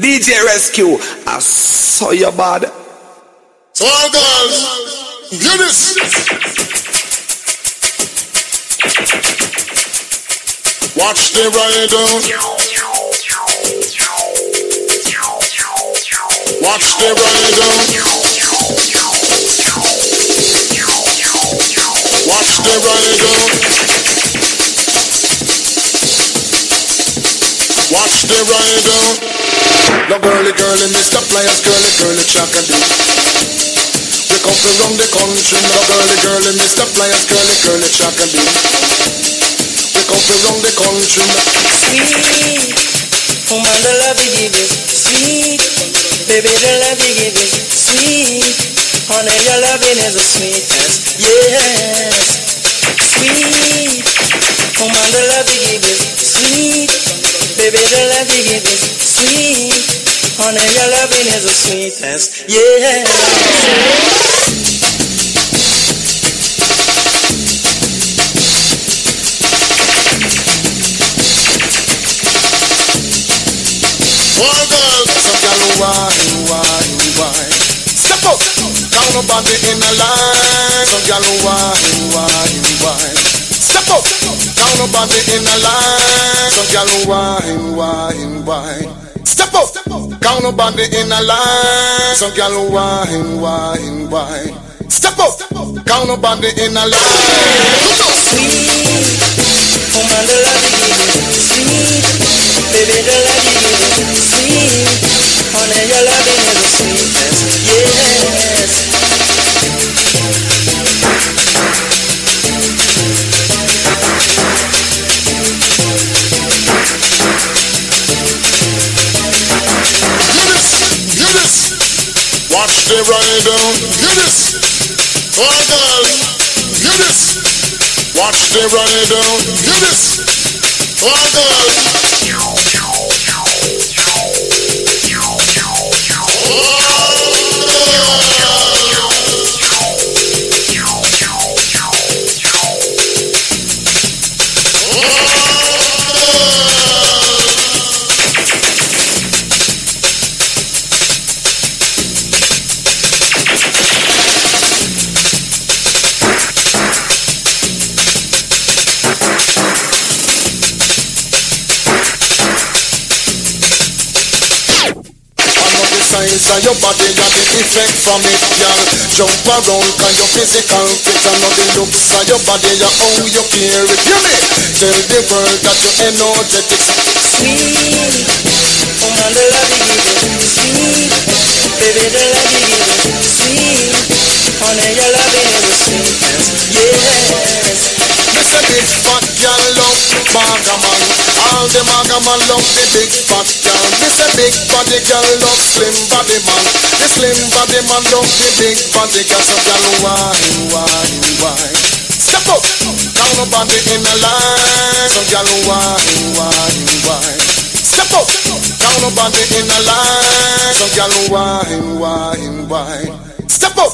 DJ Rescue, I saw your bad. So all girls, hear this. Watch the ride on. Watch the ride on. Watch the ride on. Watch the ride on. No girly, girly, Mr. Players, girly, girly, chakadoo. We come from around the country, no girly, girly, Mr. Players, girly, girly, chakadoo come from the country. Sweet, oh, woman, the love you give sweet. Baby, the love you give is sweet. Honey, your loving is the sweetest, yes. Sweet, oh, woman, the love you give sweet. Baby, the love you give is sweet. Honey, your loving is the sweetest, yes. One girl, some gal wine, wine, wine. Step up, count nobody in a line. Some gal wine, wine, wine. Step up, count nobody in a line. Some gal wine, wine, wine. Step up, count nobody in a line. Some gal wine, wine, wine. Step up, count nobody in a line. Sweet, woman, the love you give sweet. Baby, the love you give is sweet. Honey, your loving is the sweetest. Yes. Watch the ride on. Hear this. All girls, hear this. Watch the ride on. Hear this. All girls. I size of your body and the effect from it, girl. Jump around, cause your physical fit. I know the looks of your body, and how you care it. Hear me? Tell the world that you're energetic. Sweet, woman, the love you give is sweet. Baby, the love you give is sweet. Honey, your loving is the sweet. Yes. This a big fat girl love maga man. All the maga man love the big fat girl. This a big body girl love slim body man. The slim body man love the big body girl. So girl wine, wine, wine. Step up, down nobody in a line. So girl wine, wine, wine. Step up, down nobody in a line. So girl wine, wine, wine. Step up,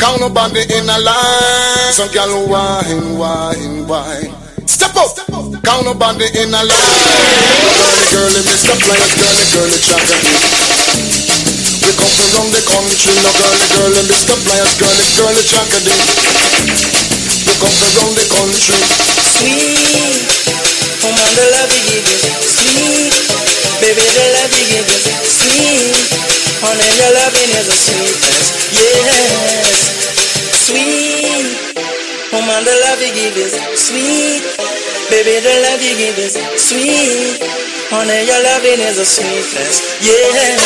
count nobody in a line. Some gal wine, wine, wine. Step up, count nobody in a line. Girly, girly, Mr. Players, girly, girly, chocolate. We come from around the country, no girly, girly, Mr. Players, girly, girly, chocolate. We come from around the country. Sweet, oh, woman, the love you give is sweet. Baby, the love you give is sweet. Honey, your loving is the sweetest. Yes. Sweet, oh, woman, the love you give is sweet. Baby, the love you give is sweet. Honey, your loving is the sweetest. Yes.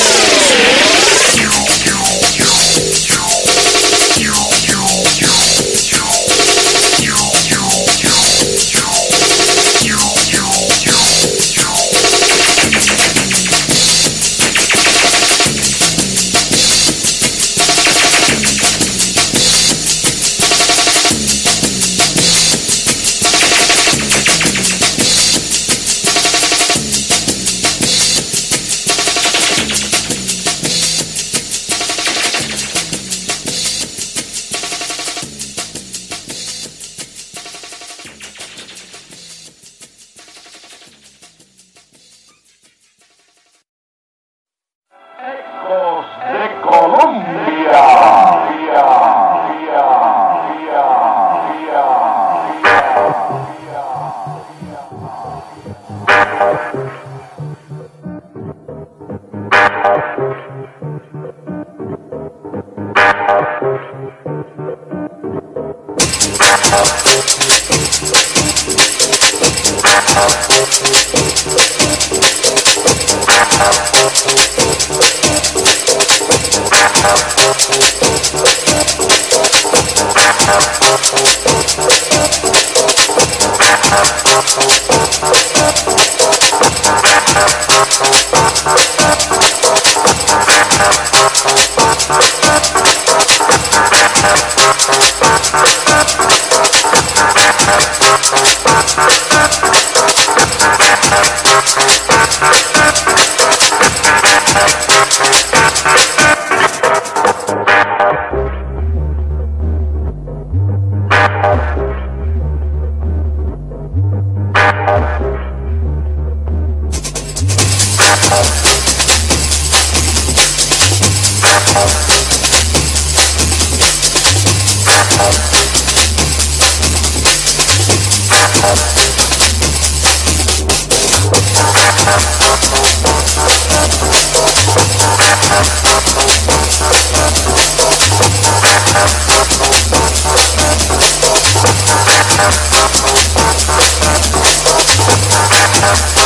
Thank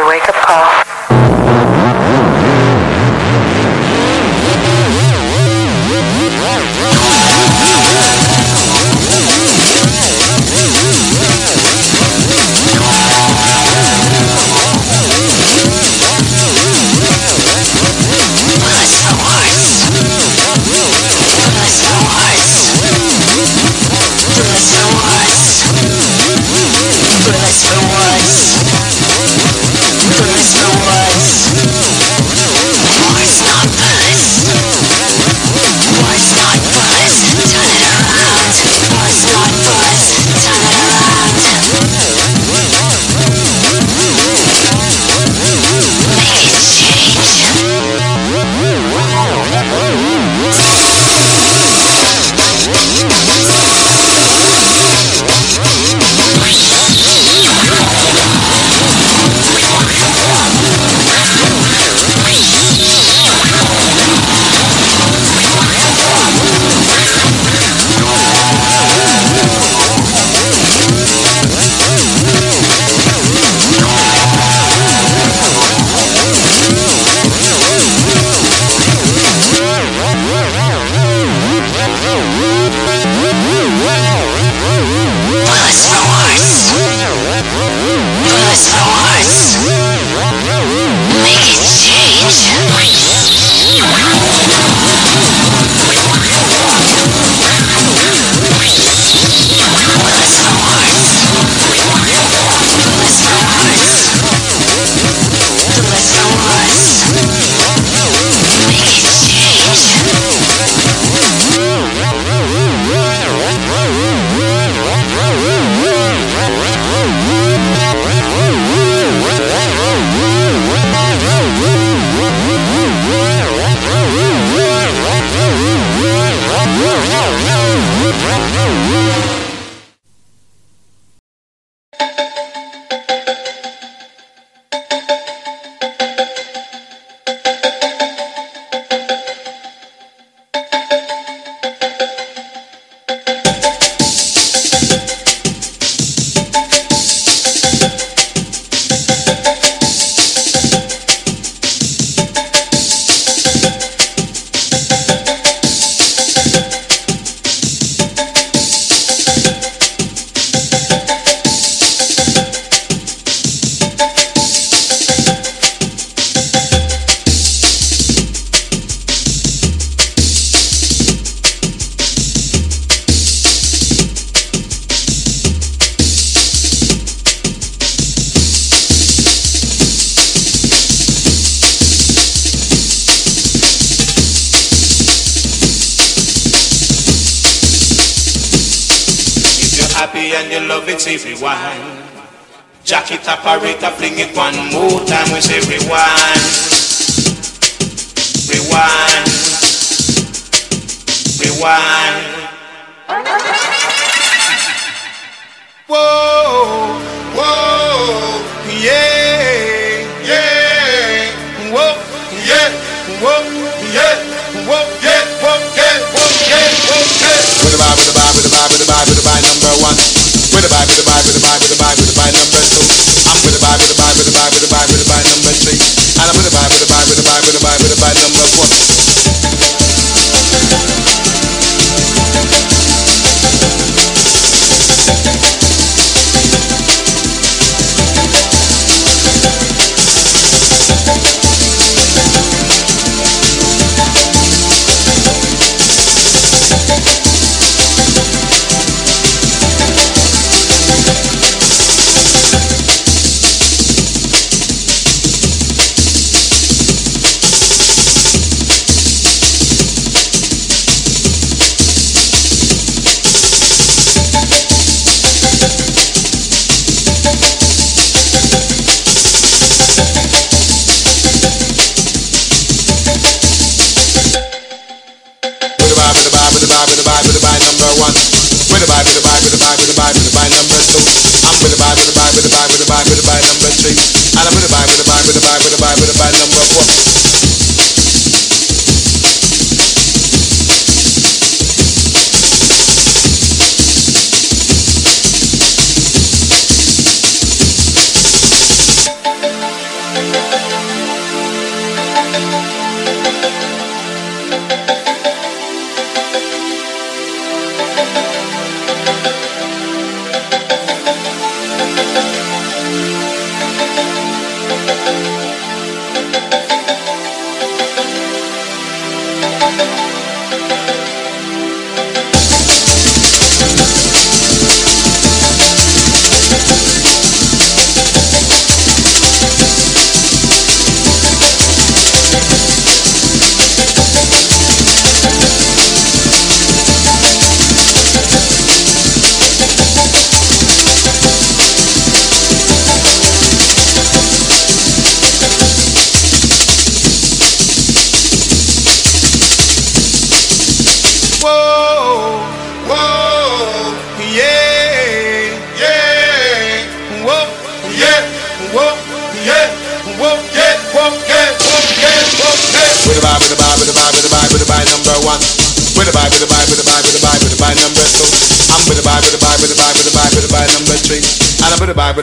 your wake up call.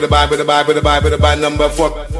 With the Bible, with the Bible number four.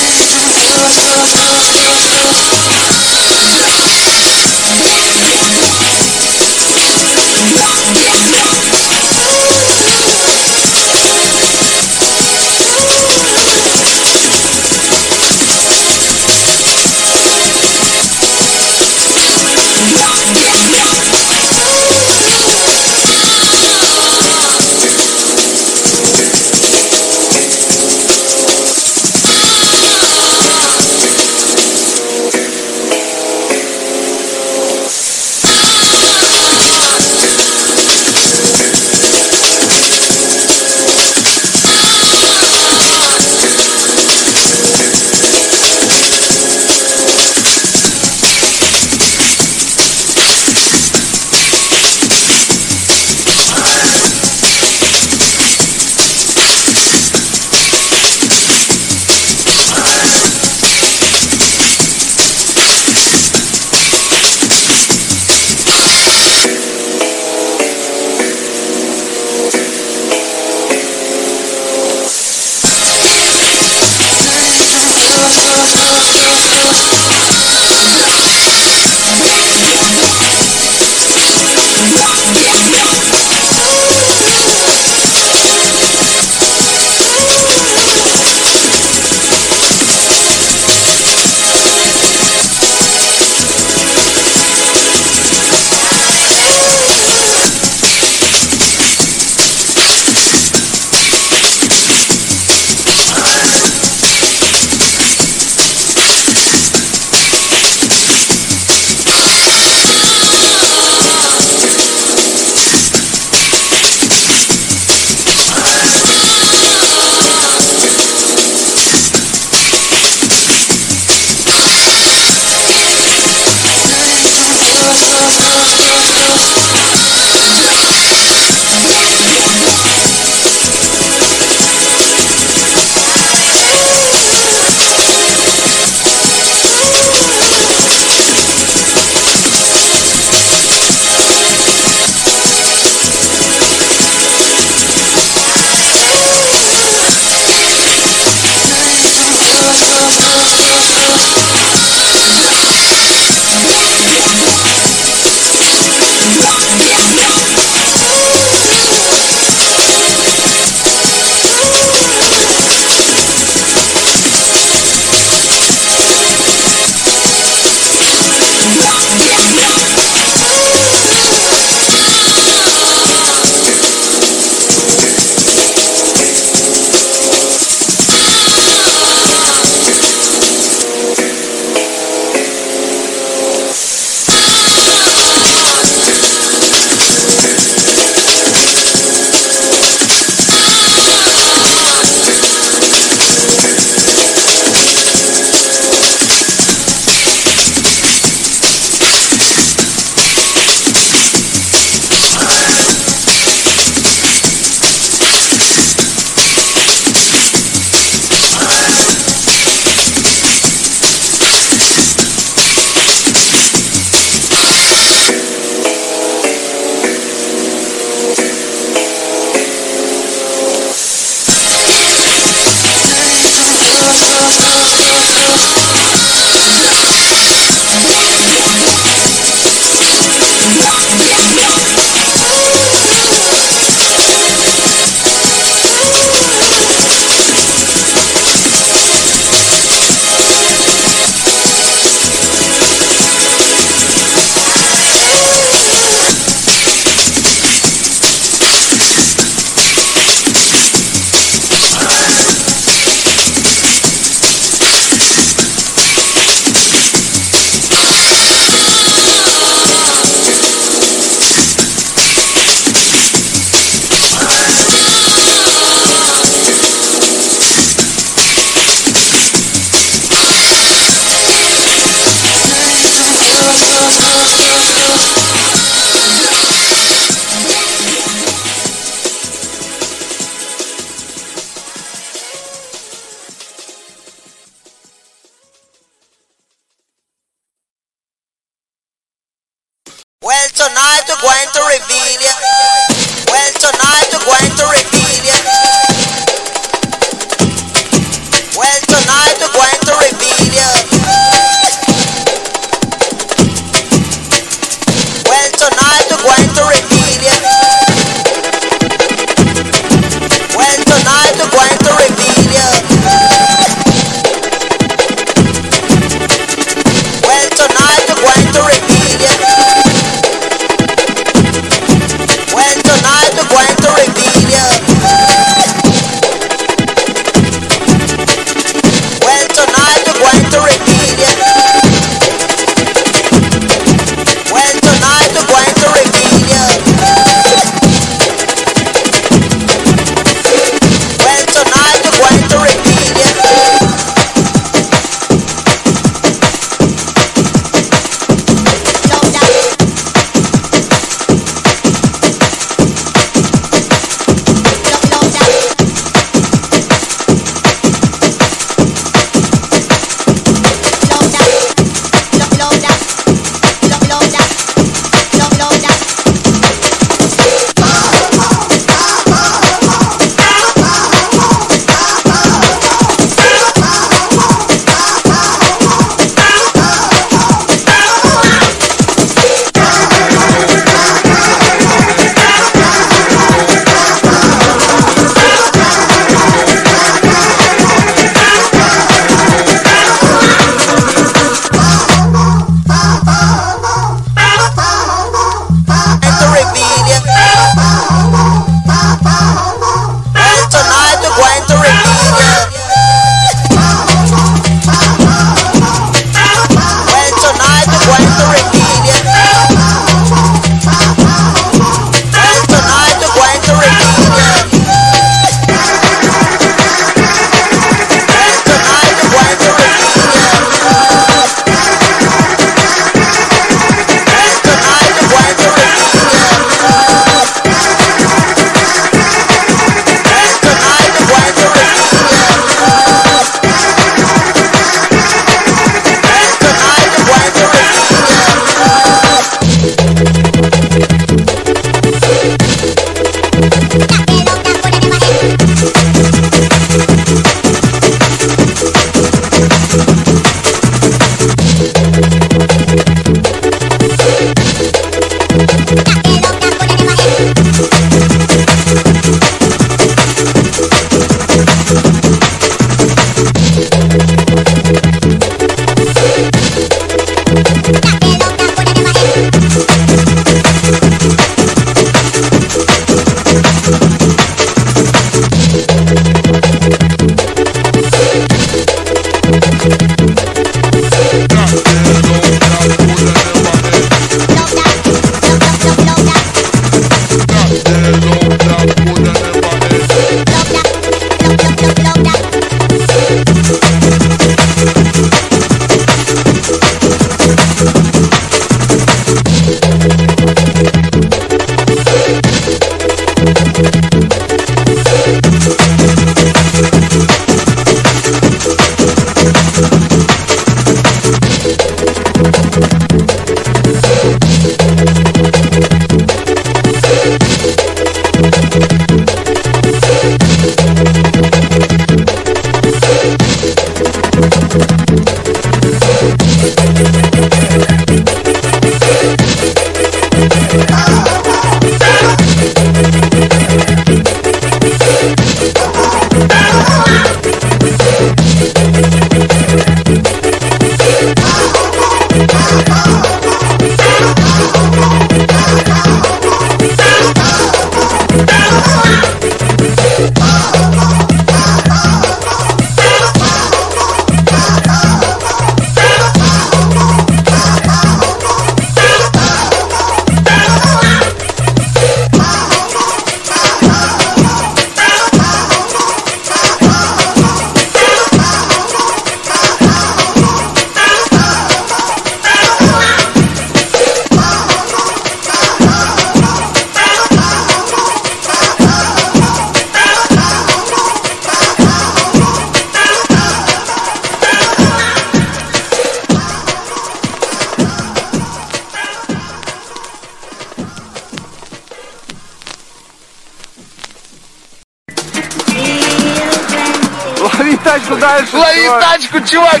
Чувак.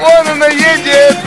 Вон она едет!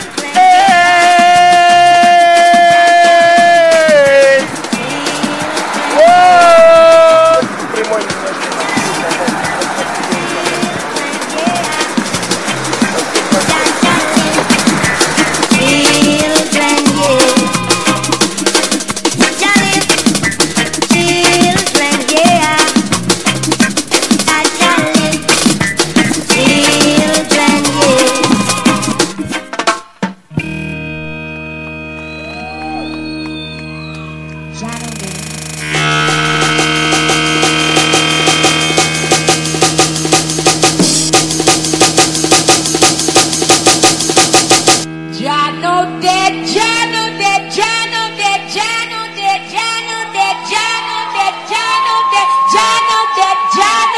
that, John John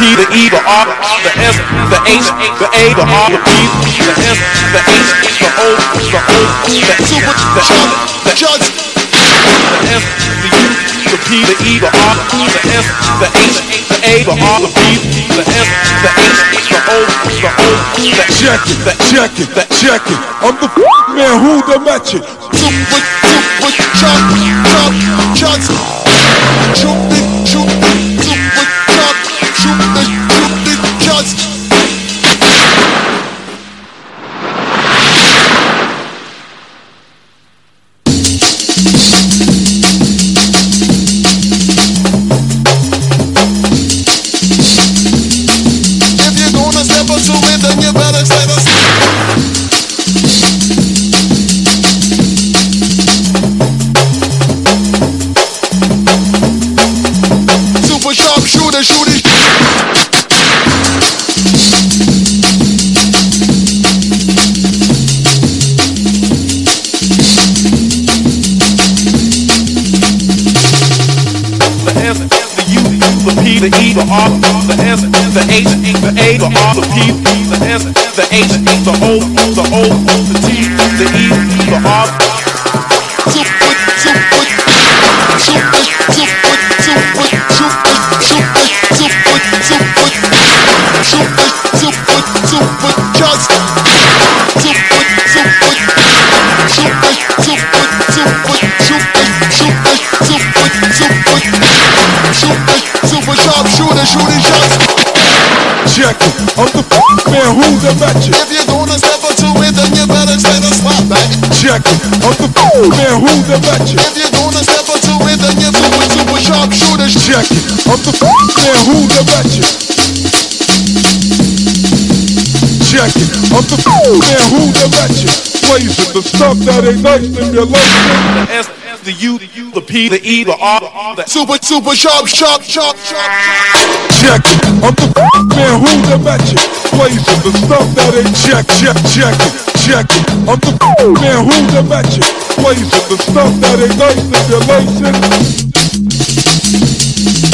P, the E, the R, the S, the H, the A, the R, the B, the S, the H, the O, the O, the Super, the L, the Just the S, the U, the P, the E, the R, the S, the H, the A, the R, the B, the S, the H, the O, the O, the check it, the check it, check it. I'm the man who the match it. Super, super, chop, chop, shots. Shoot it, the P, the S, the H, the O, the O, the T, the E, the R. Just super sharp shooter, shooter. Jekyll. I'm the man who's the wretched. If you're gonna step up to it, then you better take a spot, baby. Jekyll. I'm the man who's the wretched. If you're gonna step up to it, then you flip into a Check it. I'm the man who's a Check it, I'm the man who's the ratchet. Blazing the stuff that ain't nice in your life. The S, the U, the P, the E, the R, the Super, super sharp, sharp, sharp, sharp. Check it. I'm the man who the match it. Blazing the stuff that ain't check, check, check it. Check it. I'm the man who the match it. Blazing the stuff that ain't nice stimulation. Super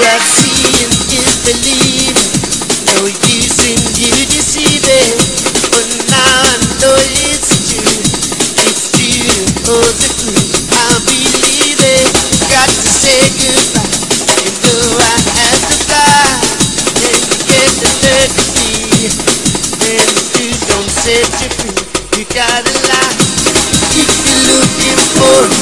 What seeing is believing. No use in you deceiving. But now I know it's true. It's true to hold the clue. I'll believe it. Got to say goodbye. You know I have to fly. And you get the degree. And the truth don't set you free. You gotta lie. If you're looking for